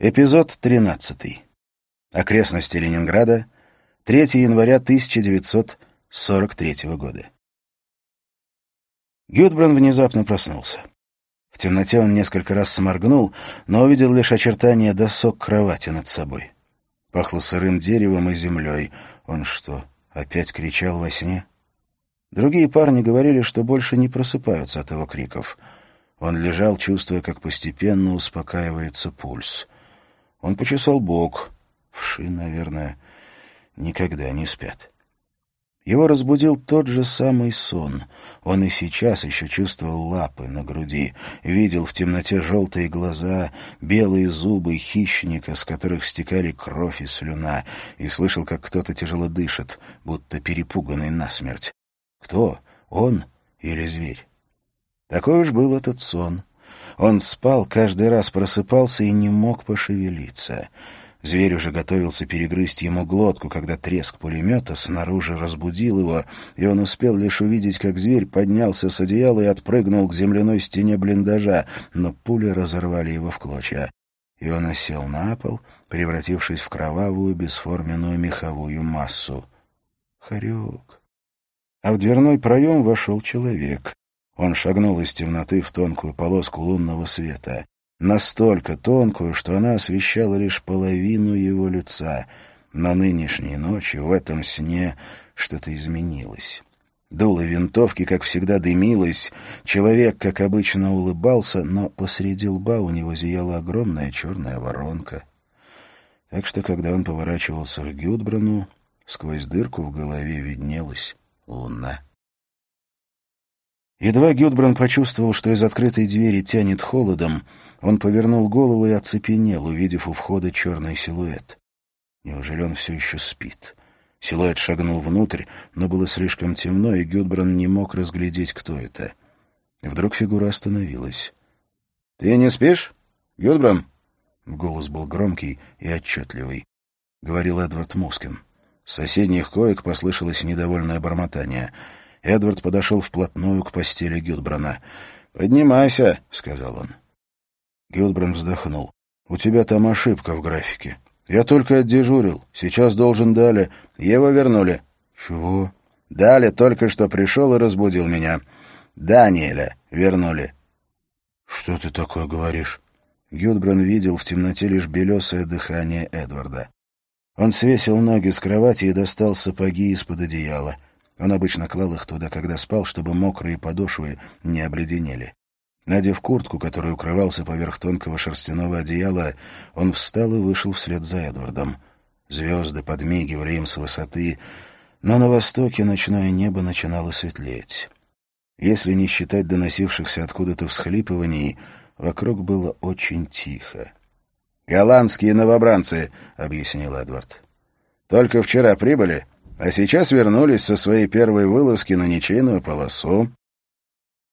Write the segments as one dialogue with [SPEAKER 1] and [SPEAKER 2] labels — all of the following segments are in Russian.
[SPEAKER 1] Эпизод 13. Окрестности Ленинграда. 3 января 1943 года. Гюдбран внезапно проснулся. В темноте он несколько раз сморгнул, но увидел лишь очертания досок кровати над собой. Пахло сырым деревом и землей. Он что, опять кричал во сне? Другие парни говорили, что больше не просыпаются от его криков. Он лежал, чувствуя, как постепенно успокаивается пульс — он почесал бок. Вши, наверное, никогда не спят. Его разбудил тот же самый сон. Он и сейчас еще чувствовал лапы на груди, видел в темноте желтые глаза, белые зубы хищника, с которых стекали кровь и слюна, и слышал, как кто-то тяжело дышит, будто перепуганный насмерть. Кто? Он или зверь? Такой уж был этот сон. Он спал, каждый раз просыпался и не мог пошевелиться. Зверь уже готовился перегрызть ему глотку, когда треск пулемета снаружи разбудил его, и он успел лишь увидеть, как зверь поднялся с одеяла и отпрыгнул к земляной стене блиндажа, но пули разорвали его в клочья. И он осел на пол, превратившись в кровавую бесформенную меховую массу. Хорек. А в дверной проем вошел человек. Он шагнул из темноты в тонкую полоску лунного света. Настолько тонкую, что она освещала лишь половину его лица. Но нынешней ночью в этом сне что-то изменилось. Дуло винтовки, как всегда, дымилось. Человек, как обычно, улыбался, но посреди лба у него зияла огромная черная воронка. Так что, когда он поворачивался к Гюдбрану, сквозь дырку в голове виднелась луна. Едва Гюдбран почувствовал, что из открытой двери тянет холодом, он повернул голову и оцепенел, увидев у входа черный силуэт. Неужели он все еще спит? Силуэт шагнул внутрь, но было слишком темно, и Гюдбран не мог разглядеть, кто это. Вдруг фигура остановилась. — Ты не спишь, Гюдбран? Голос был громкий и отчетливый. Говорил Эдвард Мускин. С соседних коек послышалось недовольное бормотание — Эдвард подошел вплотную к постели Гюдбрана. «Поднимайся», — сказал он. Гюдбран вздохнул. «У тебя там ошибка в графике. Я только отдежурил. Сейчас должен Дали. Его вернули». «Чего?» «Дали только что пришел и разбудил меня. Даниэля вернули». «Что ты такое говоришь?» Гюдбран видел в темноте лишь белесое дыхание Эдварда. Он свесил ноги с кровати и достал сапоги из-под одеяла. Он обычно клал их туда, когда спал, чтобы мокрые подошвы не обледенели. Надев куртку, которой укрывался поверх тонкого шерстяного одеяла, он встал и вышел вслед за Эдвардом. Звезды подмигивали им с высоты, но на востоке ночное небо начинало светлеть. Если не считать доносившихся откуда-то всхлипываний, вокруг было очень тихо. «Голландские новобранцы», — объяснил Эдвард. «Только вчера прибыли, а сейчас вернулись со своей первой вылазки на ничейную полосу.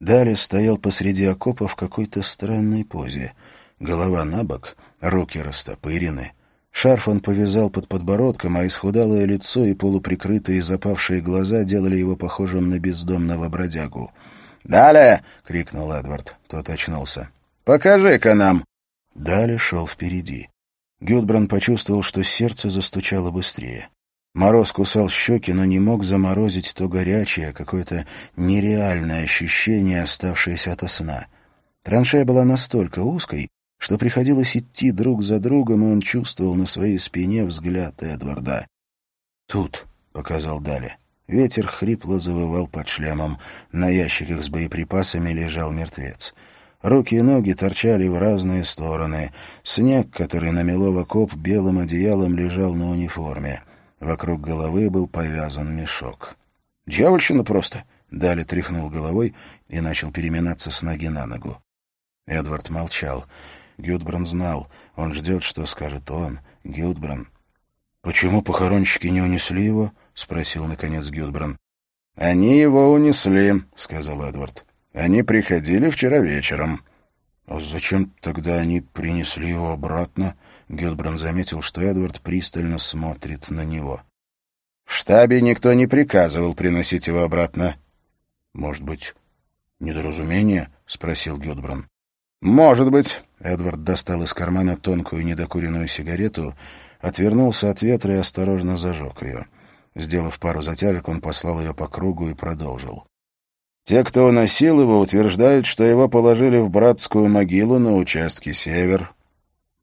[SPEAKER 1] Дали стоял посреди окопа в какой-то странной позе. Голова на бок, руки растопырены. Шарф он повязал под подбородком, а исхудалое лицо и полуприкрытые запавшие глаза делали его похожим на бездомного бродягу. «Далее!» — крикнул Эдвард. Тот очнулся. «Покажи-ка нам!» Дали шел впереди. Гюдбран почувствовал, что сердце застучало быстрее. Мороз кусал щеки, но не мог заморозить то горячее, какое-то нереальное ощущение, оставшееся ото сна. Траншея была настолько узкой, что приходилось идти друг за другом, и он чувствовал на своей спине взгляд Эдварда. «Тут», — показал Дали. Ветер хрипло завывал под шлемом. На ящиках с боеприпасами лежал мертвец. Руки и ноги торчали в разные стороны. Снег, который намело в окоп белым одеялом, лежал на униформе. Вокруг головы был повязан мешок. «Дьявольщина просто!» — Дали тряхнул головой и начал переминаться с ноги на ногу. Эдвард молчал. Гюдбран знал. Он ждет, что скажет он, Гюдбран. «Почему похоронщики не унесли его?» — спросил, наконец, Гюдбран. «Они его унесли», — сказал Эдвард. «Они приходили вчера вечером». «А зачем тогда они принесли его обратно?» Гилбран заметил, что Эдвард пристально смотрит на него. «В штабе никто не приказывал приносить его обратно». «Может быть, недоразумение?» — спросил Гилбран. «Может быть». Эдвард достал из кармана тонкую недокуренную сигарету, отвернулся от ветра и осторожно зажег ее. Сделав пару затяжек, он послал ее по кругу и продолжил. «Те, кто уносил его, утверждают, что его положили в братскую могилу на участке север».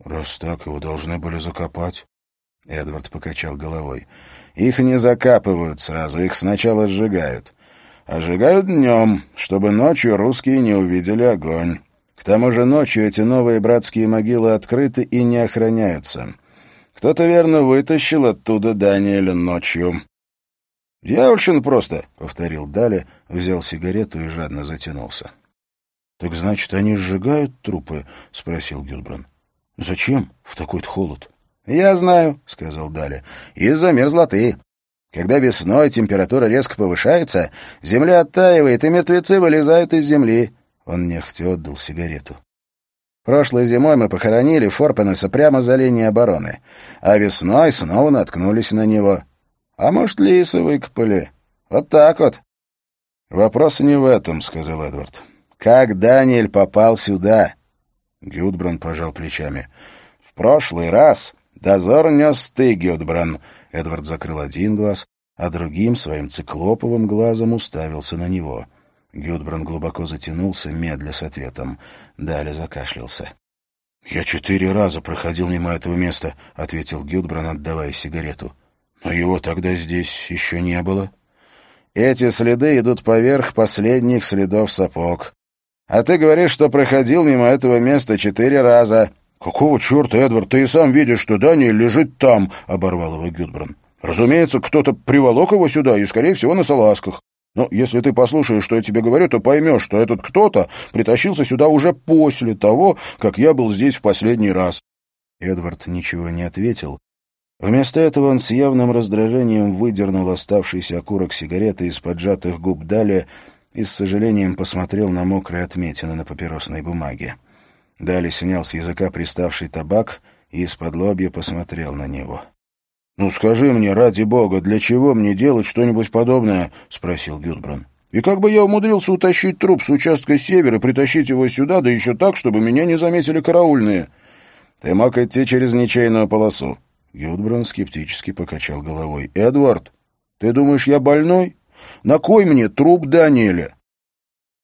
[SPEAKER 1] «Раз так, его должны были закопать». Эдвард покачал головой. «Их не закапывают сразу, их сначала сжигают. А сжигают днем, чтобы ночью русские не увидели огонь. К тому же ночью эти новые братские могилы открыты и не охраняются. Кто-то верно вытащил оттуда Даниэля ночью». «Дьявольщина просто», — повторил Дали, взял сигарету и жадно затянулся. «Так значит, они сжигают трупы?» — спросил Гюльбран. «Зачем в такой-то холод?» «Я знаю», — сказал Дали, — «из-за мерзлоты. Когда весной температура резко повышается, земля оттаивает, и мертвецы вылезают из земли». Он нехотя отдал сигарету. Прошлой зимой мы похоронили Форпенеса прямо за линией обороны, а весной снова наткнулись на него. А может, лисы выкопали. Вот так вот. «Вопрос не в этом», — сказал Эдвард. «Как Даниэль попал сюда?» Гюдбран пожал плечами. «В прошлый раз «Дозор нес ты, Гюдбран!» Эдвард закрыл один глаз, а другим своим циклоповым глазом уставился на него. Гюдбран глубоко затянулся, медля с ответом. Далее закашлялся. «Я четыре раза проходил мимо этого места», — ответил Гюдбран, отдавая сигарету. «Но его тогда здесь еще не было». «Эти следы идут поверх последних следов сапог. А ты говоришь, что проходил мимо этого места четыре раза. «Какого черта, Эдвард, ты и сам видишь, что Даниэль лежит там», — оборвал его Гюдбран. «Разумеется, кто-то приволок его сюда и, скорее всего, на салазках. Но если ты послушаешь, что я тебе говорю, то поймешь, что этот кто-то притащился сюда уже после того, как я был здесь в последний раз». Эдвард ничего не ответил. Вместо этого он с явным раздражением выдернул оставшийся окурок сигареты из поджатых губ Дали и с сожалением посмотрел на мокрые отметины на папиросной бумаге. Дали снял с языка приставший табак и из-под лобья посмотрел на него. «Ну скажи мне, ради бога, для чего мне делать что-нибудь подобное?» — спросил Гюдбран. «И как бы я умудрился утащить труп с участка севера, притащить его сюда, да еще так, чтобы меня не заметили караульные?» «Ты мог идти через ничейную полосу». Гюдбран скептически покачал головой. «Эдвард, ты думаешь, я больной? На кой мне труп Даниэля?»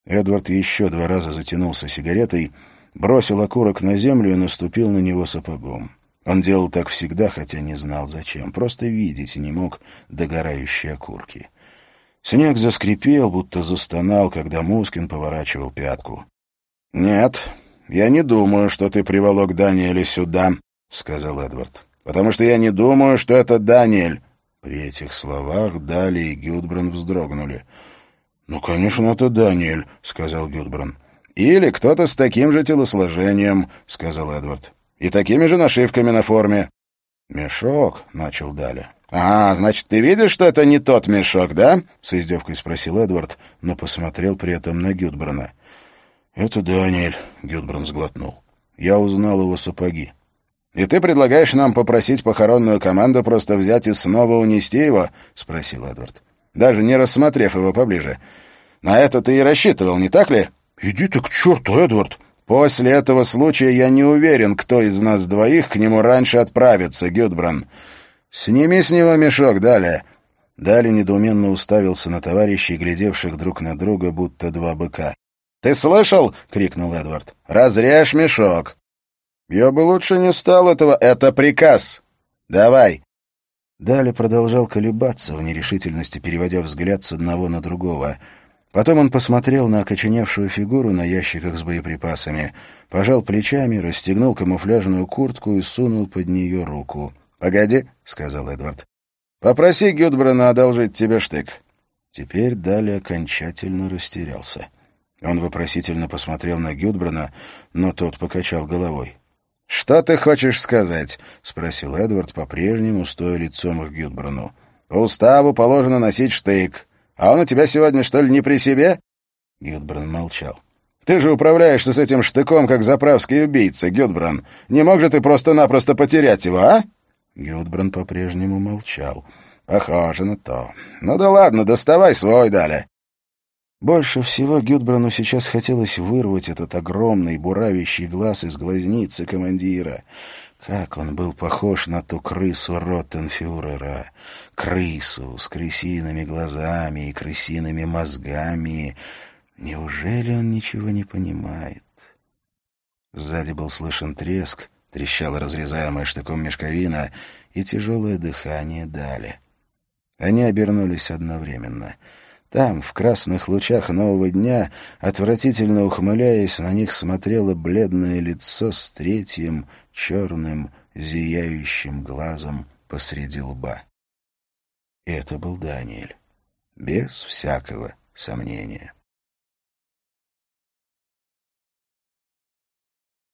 [SPEAKER 1] Эдвард еще два раза затянулся сигаретой, бросил окурок на землю и наступил на него сапогом. Он делал так всегда, хотя не знал зачем, просто видеть не мог догорающие окурки. Снег заскрипел, будто застонал, когда Мускин поворачивал пятку. — Нет, я не думаю, что ты приволок Даниэля сюда, — сказал Эдвард. — Потому что я не думаю, что это Даниэль. При этих словах Дали и Гюдбран вздрогнули. — Ну, конечно, это Даниэль, — сказал Гюдбран. «Или кто-то с таким же телосложением», — сказал Эдвард. «И такими же нашивками на форме». «Мешок», — начал Дали. «А, значит, ты видишь, что это не тот мешок, да?» — с издевкой спросил Эдвард, но посмотрел при этом на Гюдбрана. «Это Даниэль», — Гюдбран сглотнул. «Я узнал его сапоги». «И ты предлагаешь нам попросить похоронную команду просто взять и снова унести его?» — спросил Эдвард. «Даже не рассмотрев его поближе. На это ты и рассчитывал, не так ли?» «Иди ты к черту, Эдвард!» «После этого случая я не уверен, кто из нас двоих к нему раньше отправится, Гюдбран. Сними с него мешок, Далее». Дали недоуменно уставился на товарищей, глядевших друг на друга, будто два быка. «Ты слышал?» — крикнул Эдвард. «Разрежь мешок!» «Я бы лучше не стал этого. Это приказ. Давай!» Дали продолжал колебаться в нерешительности, переводя взгляд с одного на другого — Потом он посмотрел на окоченевшую фигуру на ящиках с боеприпасами, пожал плечами, расстегнул камуфляжную куртку и сунул под нее руку. «Погоди», — сказал Эдвард. «Попроси Гюдбрана одолжить тебе штык». Теперь Дали окончательно растерялся. Он вопросительно посмотрел на Гюдбрана, но тот покачал головой. «Что ты хочешь сказать?» — спросил Эдвард, по-прежнему стоя лицом к Гюдбрану. «По уставу положено носить штык. А он у тебя сегодня, что ли, не при себе?» Гюдбран молчал. «Ты же управляешься с этим штыком, как заправский убийца, Гюдбран. Не мог же ты просто-напросто потерять его, а?» Гюдбран по-прежнему молчал. «Похоже на то. Ну да ладно, доставай свой, Даля». Больше всего Гюдбрану сейчас хотелось вырвать этот огромный буравящий глаз из глазницы командира. Как он был похож на ту крысу Роттенфюрера. Крысу с крысиными глазами и крысиными мозгами. Неужели он ничего не понимает? Сзади был слышен треск, трещала разрезаемая штыком мешковина, и тяжелое дыхание дали. Они обернулись одновременно. Там, в красных лучах нового дня, отвратительно ухмыляясь, на них смотрело бледное лицо с третьим черным зияющим глазом посреди лба. И это был Даниэль, без всякого сомнения.